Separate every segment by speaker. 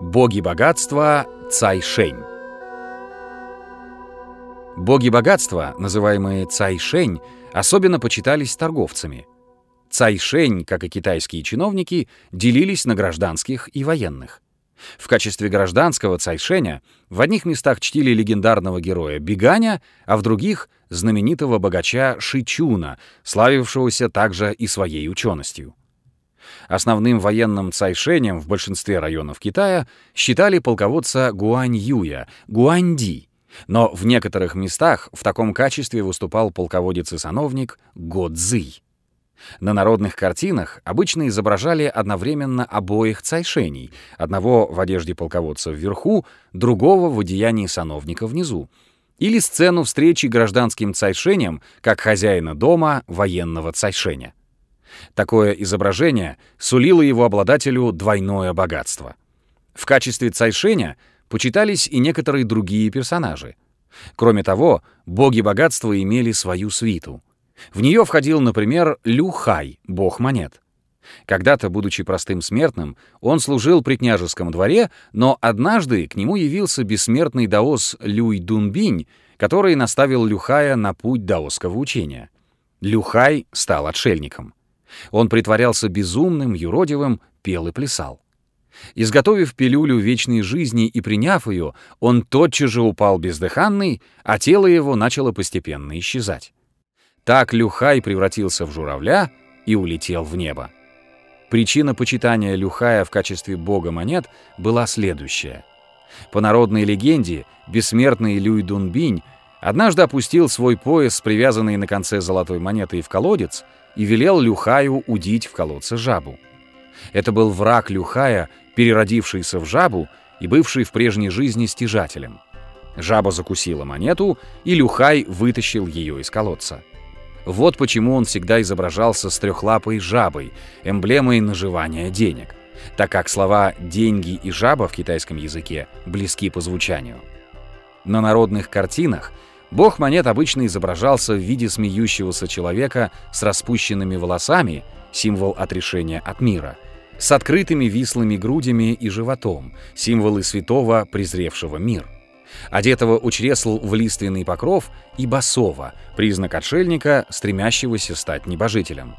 Speaker 1: Боги богатства Цайшень. Боги богатства, называемые Цайшень, особенно почитались торговцами. Цайшень, как и китайские чиновники, делились на гражданских и военных. В качестве гражданского Цайшеня в одних местах чтили легендарного героя Биганя, а в других — знаменитого богача Шичуна, славившегося также и своей ученостью. Основным военным цайшенем в большинстве районов Китая считали полководца Гуань Юя, Гуаньди, но в некоторых местах в таком качестве выступал полководец и сановник Го Цзый. На народных картинах обычно изображали одновременно обоих цайшеней, одного в одежде полководца вверху, другого в одеянии сановника внизу, или сцену встречи гражданским цайшенем как хозяина дома военного цайшеня. Такое изображение сулило его обладателю двойное богатство. В качестве цайшеня почитались и некоторые другие персонажи. Кроме того, боги богатства имели свою свиту — в нее входил, например, Люхай, бог монет. Когда-то, будучи простым смертным, он служил при княжеском дворе, но однажды к нему явился бессмертный даос Люй Дунбинь, который наставил Люхая на путь даосского учения. Люхай стал отшельником. Он притворялся безумным, юродивым, пел и плясал. Изготовив пилюлю вечной жизни и приняв ее, он тотчас же упал бездыханный, а тело его начало постепенно исчезать. Так Люхай превратился в журавля и улетел в небо. Причина почитания Люхая в качестве бога монет была следующая. По народной легенде, бессмертный Люй Дунбинь однажды опустил свой пояс, привязанный на конце золотой монетой, в колодец и велел Люхаю удить в колодце жабу. Это был враг Люхая, переродившийся в жабу и бывший в прежней жизни стяжателем. Жаба закусила монету, и Люхай вытащил ее из колодца. Вот почему он всегда изображался с трехлапой жабой, эмблемой наживания денег, так как слова «деньги» и «жаба» в китайском языке близки по звучанию. На народных картинах бог монет обычно изображался в виде смеющегося человека с распущенными волосами, символ отрешения от мира, с открытыми вислыми грудями и животом, символы святого, презревшего мир — одетого у чресл в лиственный покров, и босого, признак отшельника, стремящегося стать небожителем.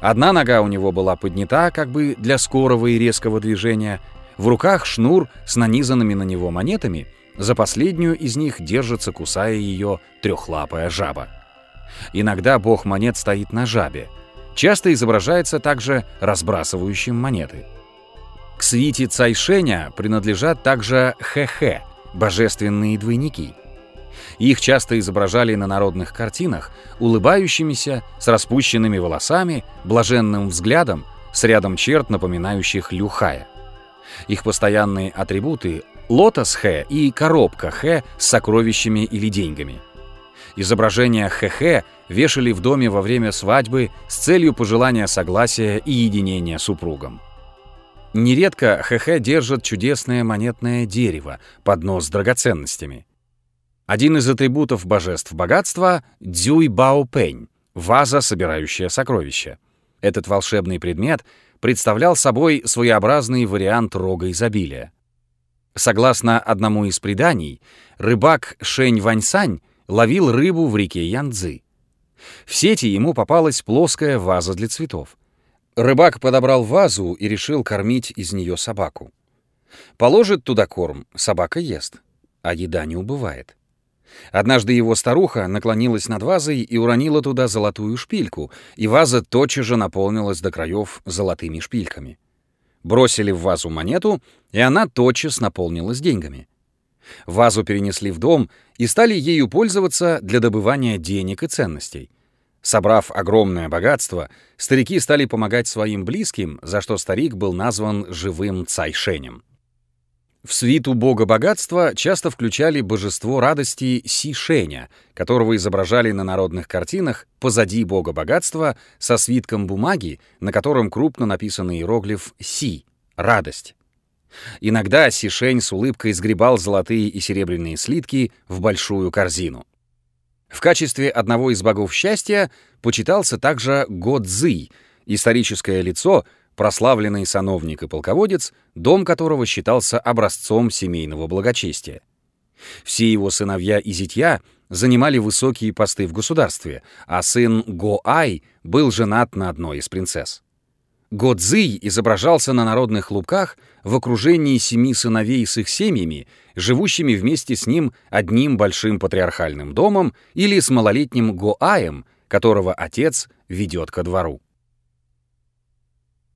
Speaker 1: Одна нога у него была поднята, как бы для скорого и резкого движения, в руках шнур с нанизанными на него монетами, за последнюю из них держится, кусая ее, трехлапая жаба. Иногда бог монет стоит на жабе. Часто изображается также разбрасывающим монеты. К свите Цайшеня принадлежат также хэ-хэ, божественные двойники. Их часто изображали на народных картинах, улыбающимися, с распущенными волосами, блаженным взглядом, с рядом черт, напоминающих Люхая. Их постоянные атрибуты — лотос Хэ и коробка Хэ с сокровищами или деньгами. Изображения Хэ-Хэ вешали в доме во время свадьбы с целью пожелания согласия и единения супругам. Нередко ХХ держит чудесное монетное дерево, поднос с драгоценностями. Один из атрибутов божеств богатства — Дзюй Бао Пэнь, ваза, собирающая сокровища. Этот волшебный предмет представлял собой своеобразный вариант рога изобилия. Согласно одному из преданий, рыбак Шэнь Ваньсань ловил рыбу в реке Янцзы. В сети ему попалась плоская ваза для цветов. Рыбак подобрал вазу и решил кормить из нее собаку. Положит туда корм, собака ест, а еда не убывает. Однажды его старуха наклонилась над вазой и уронила туда золотую шпильку, и ваза тотчас же наполнилась до краев золотыми шпильками. Бросили в вазу монету, и она тотчас наполнилась деньгами. Вазу перенесли в дом и стали ею пользоваться для добывания денег и ценностей — Собрав огромное богатство, старики стали помогать своим близким, за что старик был назван живым цайшенем. В свиту бога богатства часто включали божество радости Сишеня, которого изображали на народных картинах позади бога богатства со свитком бумаги, на котором крупно написан иероглиф «Си» — «радость». Иногда Сишень с улыбкой сгребал золотые и серебряные слитки в большую корзину. В качестве одного из богов счастья почитался также Годзы, историческое лицо, прославленный сановник и полководец, дом которого считался образцом семейного благочестия. Все его сыновья и зятья занимали высокие посты в государстве, а сын Го-Ай был женат на одной из принцесс. Годзый изображался на народных лубках в окружении семи сыновей с их семьями, живущими вместе с ним одним большим патриархальным домом или с малолетним Гоаем, которого отец ведет ко двору.